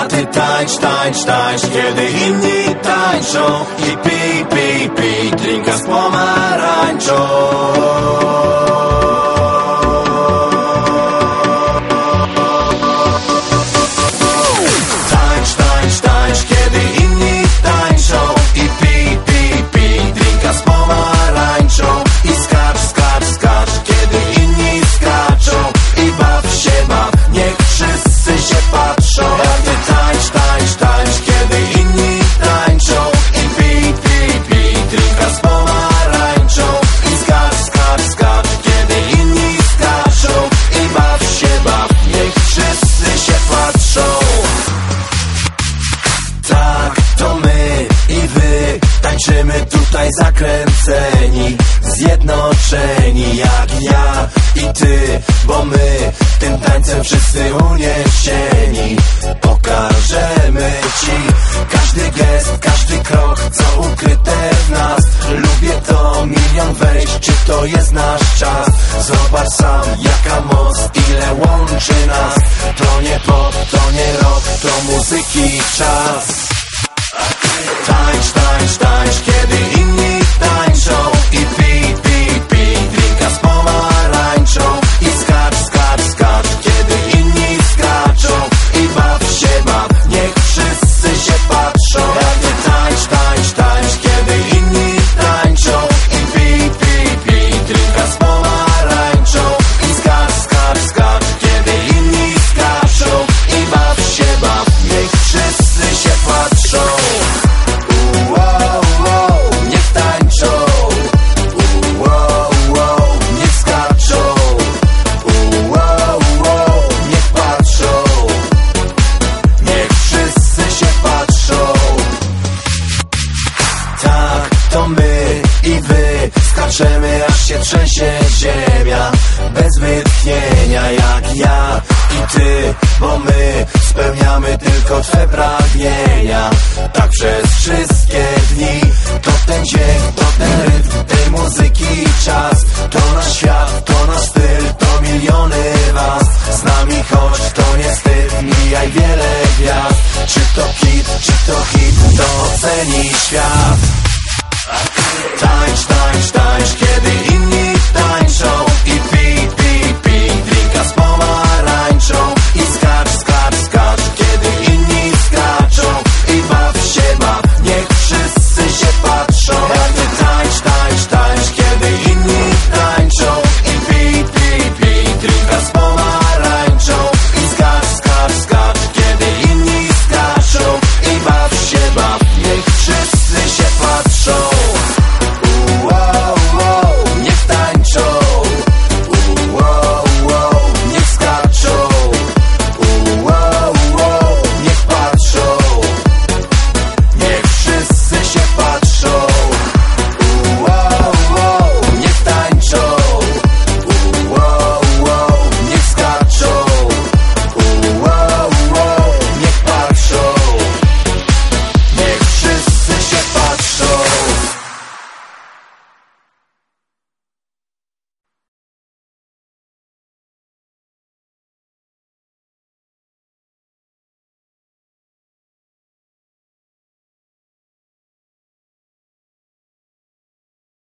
A ty tańcz, tańcz, tańcz Kiedy inni tańczą I pij, pij, pij Drinka z pomarańczą Tańczymy tutaj zakręceni Zjednoczeni jak ja i ty Bo my tym tańcem wszyscy uniesieni Pokażemy ci każdy gest, każdy krok Co ukryte w nas. Lubię to milion wejść Czy to jest nasz czas? Zobacz sam jaka moc Ile łączy nas. To nie pop, to nie rock To muzyki czas to my i wy. Skaczemy aż się trzęsie ziemia. Bez wytchnienia jak ja i ty Bo my spełniamy tylko twe pragnienia. Tak przez wszystkie dni To ten dzień, to ten rytm tej muzyki czas. To nasz świat, to nasz styl, to miliony was. Z nami chodź, to nie wstyd, mijaj wiele gwiazd. Czy to hit, czy to hit, to oceni świat